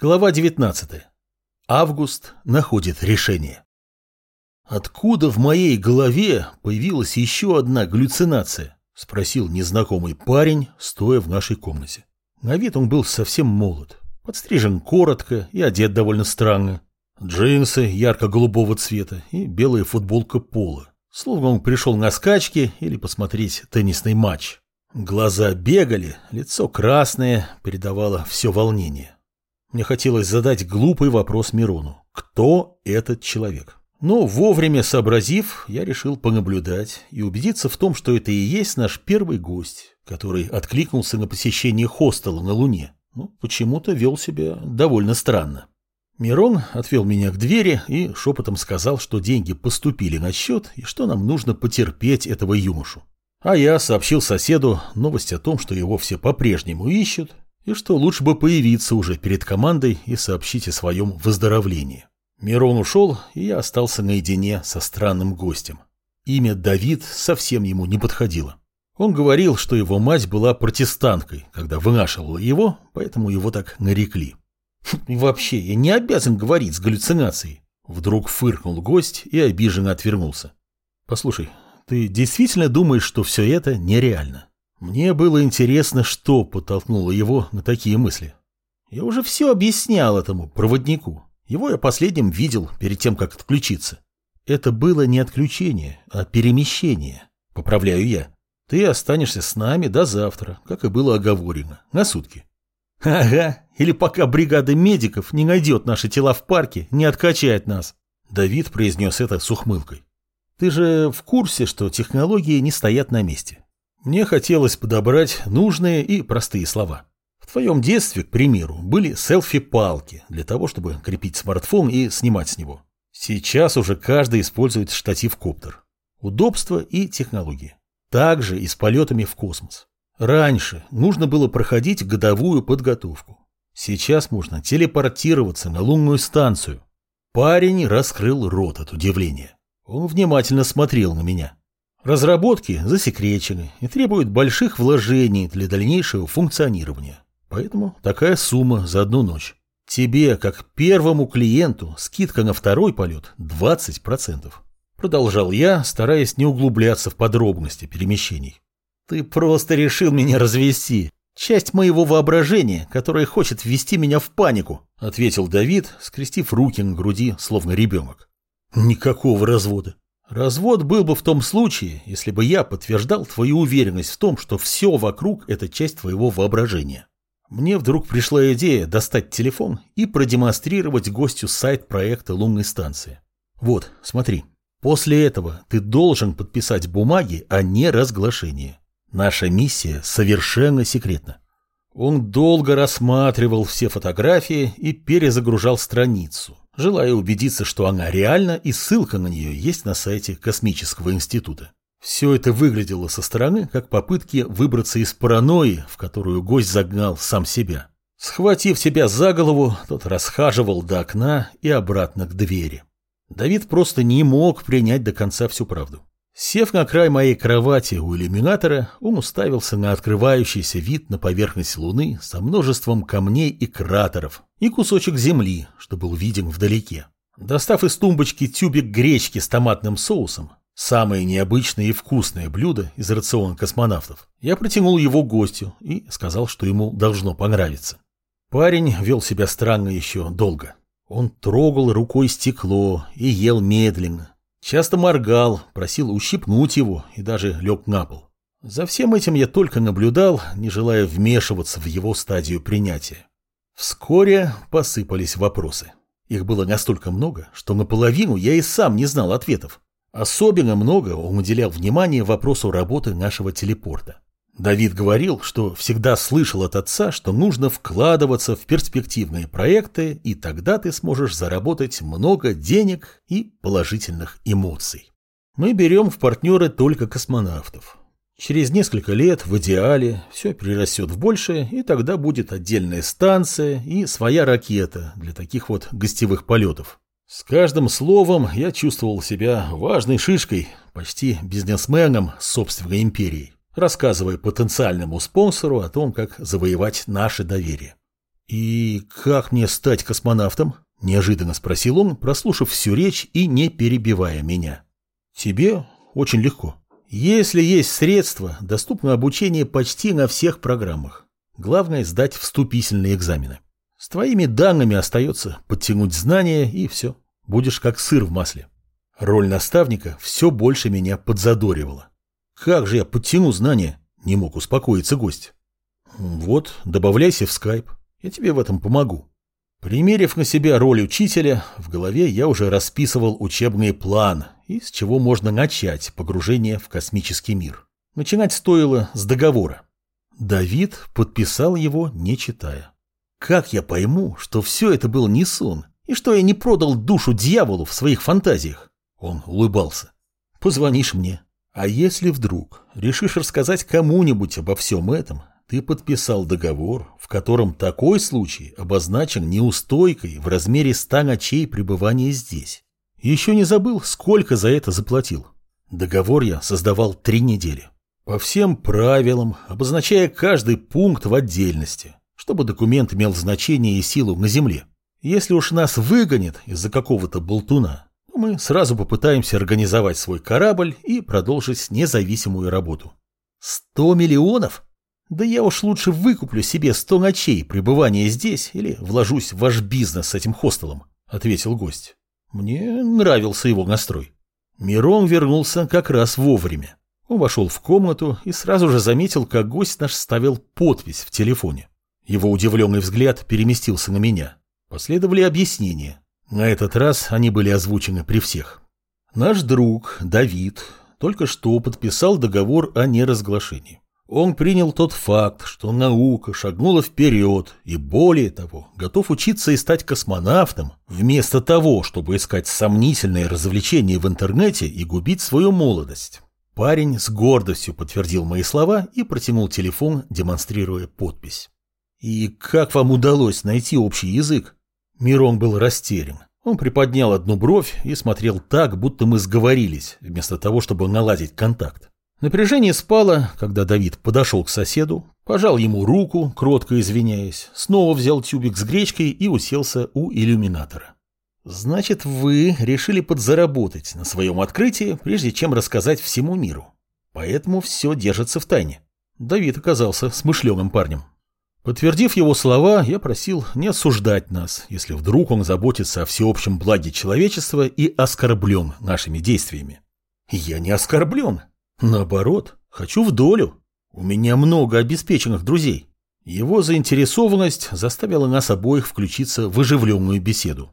Глава 19. Август находит решение. «Откуда в моей голове появилась еще одна галлюцинация?» – спросил незнакомый парень, стоя в нашей комнате. На вид он был совсем молод, подстрижен коротко и одет довольно странно. Джинсы ярко-голубого цвета и белая футболка пола. Словно он пришел на скачки или посмотреть теннисный матч. Глаза бегали, лицо красное, передавало все волнение. Мне хотелось задать глупый вопрос Мирону. Кто этот человек? Но вовремя сообразив, я решил понаблюдать и убедиться в том, что это и есть наш первый гость, который откликнулся на посещение хостела на Луне. Ну, почему-то вел себя довольно странно. Мирон отвел меня к двери и шепотом сказал, что деньги поступили на счет и что нам нужно потерпеть этого юношу. А я сообщил соседу новость о том, что его все по-прежнему ищут, и что лучше бы появиться уже перед командой и сообщить о своем выздоровлении. Мирон ушел, и я остался наедине со странным гостем. Имя Давид совсем ему не подходило. Он говорил, что его мать была протестанткой, когда вынашивала его, поэтому его так нарекли. И вообще, я не обязан говорить с галлюцинацией. Вдруг фыркнул гость и обиженно отвернулся. Послушай, ты действительно думаешь, что все это нереально? Мне было интересно, что подтолкнуло его на такие мысли. Я уже все объяснял этому проводнику. Его я последним видел перед тем, как отключиться. Это было не отключение, а перемещение. Поправляю я. Ты останешься с нами до завтра, как и было оговорено, на сутки. Ага, или пока бригада медиков не найдет наши тела в парке, не откачает нас. Давид произнес это с ухмылкой. Ты же в курсе, что технологии не стоят на месте. Мне хотелось подобрать нужные и простые слова. В твоем детстве, к примеру, были селфи-палки для того, чтобы крепить смартфон и снимать с него. Сейчас уже каждый использует штатив-коптер. Удобство и технологии. Также и с полетами в космос. Раньше нужно было проходить годовую подготовку. Сейчас можно телепортироваться на лунную станцию. Парень раскрыл рот от удивления. Он внимательно смотрел на меня. Разработки засекречены и требуют больших вложений для дальнейшего функционирования. Поэтому такая сумма за одну ночь. Тебе, как первому клиенту, скидка на второй полет 20%. Продолжал я, стараясь не углубляться в подробности перемещений. Ты просто решил меня развести. Часть моего воображения, которая хочет ввести меня в панику, ответил Давид, скрестив руки на груди, словно ребенок. Никакого развода. Развод был бы в том случае, если бы я подтверждал твою уверенность в том, что все вокруг – это часть твоего воображения. Мне вдруг пришла идея достать телефон и продемонстрировать гостю сайт проекта лунной станции. Вот, смотри. После этого ты должен подписать бумаги о неразглашении. Наша миссия совершенно секретна. Он долго рассматривал все фотографии и перезагружал страницу, желая убедиться, что она реальна и ссылка на нее есть на сайте Космического института. Все это выглядело со стороны, как попытки выбраться из паранойи, в которую гость загнал сам себя. Схватив себя за голову, тот расхаживал до окна и обратно к двери. Давид просто не мог принять до конца всю правду. Сев на край моей кровати у иллюминатора, он уставился на открывающийся вид на поверхность Луны со множеством камней и кратеров и кусочек земли, что был виден вдалеке. Достав из тумбочки тюбик гречки с томатным соусом, самое необычное и вкусное блюдо из рациона космонавтов, я протянул его гостю и сказал, что ему должно понравиться. Парень вел себя странно еще долго. Он трогал рукой стекло и ел медленно, Часто моргал, просил ущипнуть его и даже лег на пол. За всем этим я только наблюдал, не желая вмешиваться в его стадию принятия. Вскоре посыпались вопросы. Их было настолько много, что наполовину я и сам не знал ответов. Особенно много он уделял внимания вопросу работы нашего телепорта. Давид говорил, что всегда слышал от отца, что нужно вкладываться в перспективные проекты, и тогда ты сможешь заработать много денег и положительных эмоций. Мы берем в партнеры только космонавтов. Через несколько лет, в идеале, все перерастет в большее, и тогда будет отдельная станция и своя ракета для таких вот гостевых полетов. С каждым словом я чувствовал себя важной шишкой, почти бизнесменом собственной империей рассказывая потенциальному спонсору о том, как завоевать наше доверие. «И как мне стать космонавтом?» – неожиданно спросил он, прослушав всю речь и не перебивая меня. «Тебе очень легко. Если есть средства, доступно обучение почти на всех программах. Главное – сдать вступительные экзамены. С твоими данными остается подтянуть знания и все. Будешь как сыр в масле. Роль наставника все больше меня подзадоривала. Как же я подтяну знания? Не мог успокоиться гость. Вот, добавляйся в скайп. Я тебе в этом помогу. Примерив на себя роль учителя, в голове я уже расписывал учебный план, из чего можно начать погружение в космический мир. Начинать стоило с договора. Давид подписал его, не читая. Как я пойму, что все это был не сон, и что я не продал душу дьяволу в своих фантазиях? Он улыбался. Позвонишь мне. А если вдруг решишь рассказать кому-нибудь обо всем этом, ты подписал договор, в котором такой случай обозначен неустойкой в размере ста ночей пребывания здесь. Еще не забыл, сколько за это заплатил. Договор я создавал три недели. По всем правилам, обозначая каждый пункт в отдельности, чтобы документ имел значение и силу на земле. Если уж нас выгонят из-за какого-то болтуна, мы сразу попытаемся организовать свой корабль и продолжить независимую работу. Сто миллионов? Да я уж лучше выкуплю себе сто ночей пребывания здесь или вложусь в ваш бизнес с этим хостелом, ответил гость. Мне нравился его настрой. Мирон вернулся как раз вовремя. Он вошел в комнату и сразу же заметил, как гость наш ставил подпись в телефоне. Его удивленный взгляд переместился на меня. Последовали объяснения. На этот раз они были озвучены при всех. Наш друг, Давид, только что подписал договор о неразглашении. Он принял тот факт, что наука шагнула вперед и, более того, готов учиться и стать космонавтом, вместо того, чтобы искать сомнительные развлечения в интернете и губить свою молодость. Парень с гордостью подтвердил мои слова и протянул телефон, демонстрируя подпись. «И как вам удалось найти общий язык?» Мирон был растерян. Он приподнял одну бровь и смотрел так, будто мы сговорились, вместо того, чтобы наладить контакт. Напряжение спало, когда Давид подошел к соседу, пожал ему руку, кротко извиняясь, снова взял тюбик с гречкой и уселся у иллюминатора. «Значит, вы решили подзаработать на своем открытии, прежде чем рассказать всему миру. Поэтому все держится в тайне». Давид оказался смышленым парнем. Подтвердив его слова, я просил не осуждать нас, если вдруг он заботится о всеобщем благе человечества и оскорблен нашими действиями. Я не оскорблен. Наоборот, хочу в долю. У меня много обеспеченных друзей. Его заинтересованность заставила нас обоих включиться в оживленную беседу.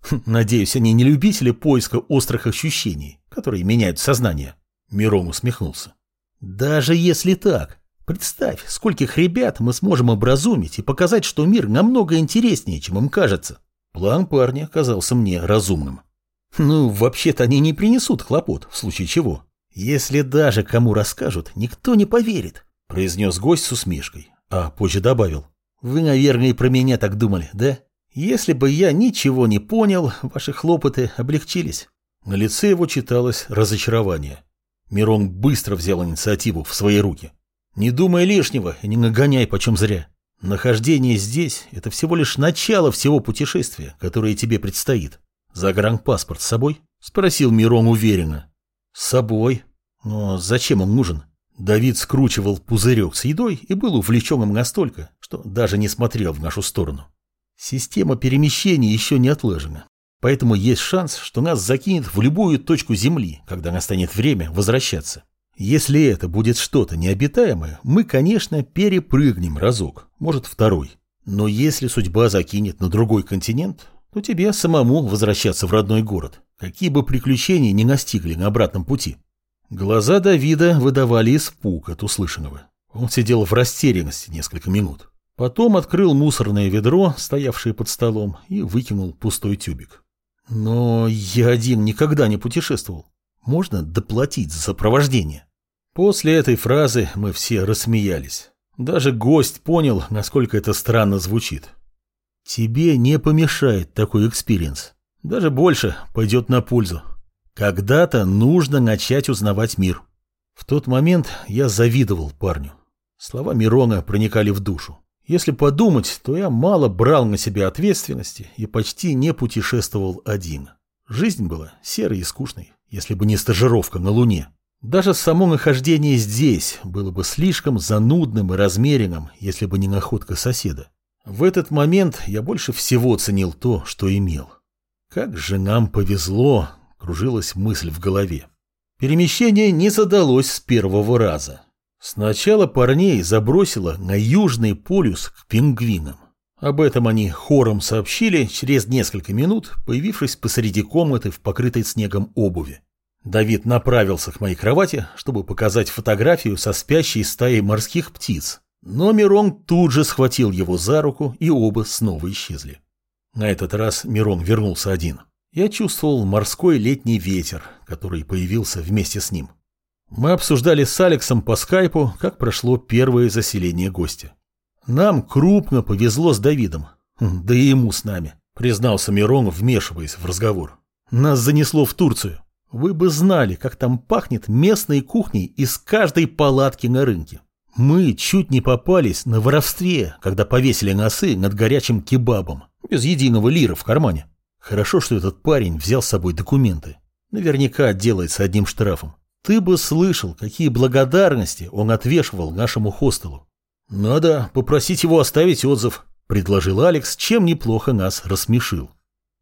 Хм, надеюсь, они не любители поиска острых ощущений, которые меняют сознание. Мирон усмехнулся. Даже если так, Представь, скольких ребят мы сможем образумить и показать, что мир намного интереснее, чем им кажется. План парня оказался мне разумным. Ну, вообще-то они не принесут хлопот, в случае чего. Если даже кому расскажут, никто не поверит, произнес гость с усмешкой, а позже добавил. Вы, наверное, и про меня так думали, да? Если бы я ничего не понял, ваши хлопоты облегчились. На лице его читалось разочарование. Мирон быстро взял инициативу в свои руки. Не думай лишнего и не нагоняй почем зря. Нахождение здесь – это всего лишь начало всего путешествия, которое тебе предстоит. Загранпаспорт с собой? Спросил Мирон уверенно. С собой. Но зачем он нужен? Давид скручивал пузырек с едой и был увлечен им настолько, что даже не смотрел в нашу сторону. Система перемещения еще не отлажена, поэтому есть шанс, что нас закинет в любую точку Земли, когда настанет время возвращаться. Если это будет что-то необитаемое, мы, конечно, перепрыгнем разок, может второй. Но если судьба закинет на другой континент, то тебе самому возвращаться в родной город, какие бы приключения ни настигли на обратном пути. Глаза Давида выдавали испуг от услышанного. Он сидел в растерянности несколько минут. Потом открыл мусорное ведро, стоявшее под столом, и выкинул пустой тюбик. Но я один никогда не путешествовал. Можно доплатить за сопровождение? После этой фразы мы все рассмеялись. Даже гость понял, насколько это странно звучит. Тебе не помешает такой experience. Даже больше пойдет на пользу. Когда-то нужно начать узнавать мир. В тот момент я завидовал парню. Слова Мирона проникали в душу. Если подумать, то я мало брал на себя ответственности и почти не путешествовал один. Жизнь была серой и скучной, если бы не стажировка на Луне. Даже само нахождение здесь было бы слишком занудным и размеренным, если бы не находка соседа. В этот момент я больше всего ценил то, что имел. Как же нам повезло, кружилась мысль в голове. Перемещение не задалось с первого раза. Сначала парней забросило на Южный полюс к пингвинам. Об этом они хором сообщили через несколько минут, появившись посреди комнаты в покрытой снегом обуви. Давид направился к моей кровати, чтобы показать фотографию со спящей стаей морских птиц. Но Мирон тут же схватил его за руку, и оба снова исчезли. На этот раз Мирон вернулся один. Я чувствовал морской летний ветер, который появился вместе с ним. Мы обсуждали с Алексом по скайпу, как прошло первое заселение гостя. Нам крупно повезло с Давидом. Да и ему с нами, признался Мирон, вмешиваясь в разговор. Нас занесло в Турцию. Вы бы знали, как там пахнет местной кухней из каждой палатки на рынке. Мы чуть не попались на воровстве, когда повесили носы над горячим кебабом, без единого лира в кармане. Хорошо, что этот парень взял с собой документы. Наверняка отделается одним штрафом. Ты бы слышал, какие благодарности он отвешивал нашему хостелу. Надо попросить его оставить отзыв, предложил Алекс, чем неплохо нас рассмешил.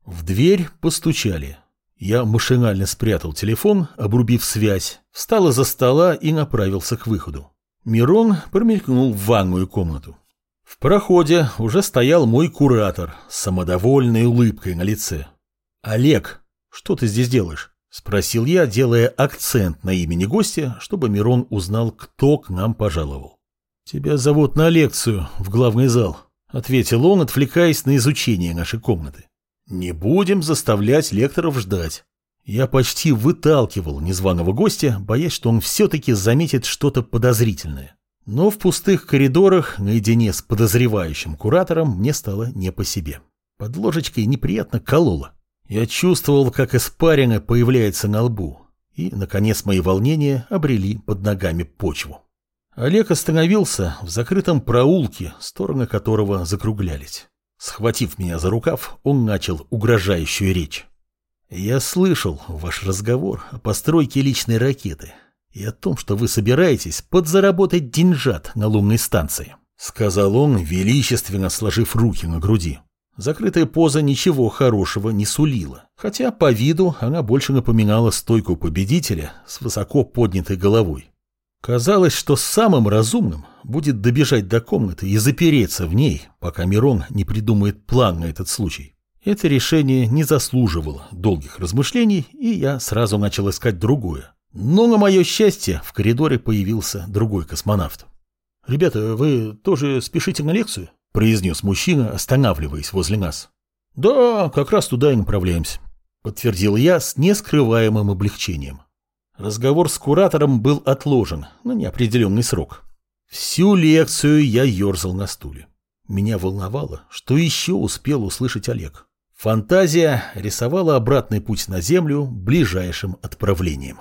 В дверь постучали. Я машинально спрятал телефон, обрубив связь, встал из-за стола и направился к выходу. Мирон промелькнул в ванную комнату. В проходе уже стоял мой куратор с самодовольной улыбкой на лице. «Олег, что ты здесь делаешь?» – спросил я, делая акцент на имени гостя, чтобы Мирон узнал, кто к нам пожаловал. «Тебя зовут на лекцию в главный зал», – ответил он, отвлекаясь на изучение нашей комнаты. Не будем заставлять лекторов ждать. Я почти выталкивал незваного гостя, боясь, что он все-таки заметит что-то подозрительное. Но в пустых коридорах, наедине с подозревающим куратором, мне стало не по себе. Под ложечкой неприятно кололо. Я чувствовал, как испарина появляется на лбу. И, наконец, мои волнения обрели под ногами почву. Олег остановился в закрытом проулке, стороны которого закруглялись. Схватив меня за рукав, он начал угрожающую речь. «Я слышал ваш разговор о постройке личной ракеты и о том, что вы собираетесь подзаработать деньжат на лунной станции», сказал он, величественно сложив руки на груди. Закрытая поза ничего хорошего не сулила, хотя по виду она больше напоминала стойку победителя с высоко поднятой головой. Казалось, что самым разумным будет добежать до комнаты и запереться в ней, пока Мирон не придумает план на этот случай. Это решение не заслуживало долгих размышлений, и я сразу начал искать другое. Но, на мое счастье, в коридоре появился другой космонавт. «Ребята, вы тоже спешите на лекцию?» – произнес мужчина, останавливаясь возле нас. «Да, как раз туда и направляемся», – подтвердил я с нескрываемым облегчением. Разговор с куратором был отложен на неопределенный срок. Всю лекцию я ерзал на стуле. Меня волновало, что еще успел услышать Олег. Фантазия рисовала обратный путь на Землю ближайшим отправлением.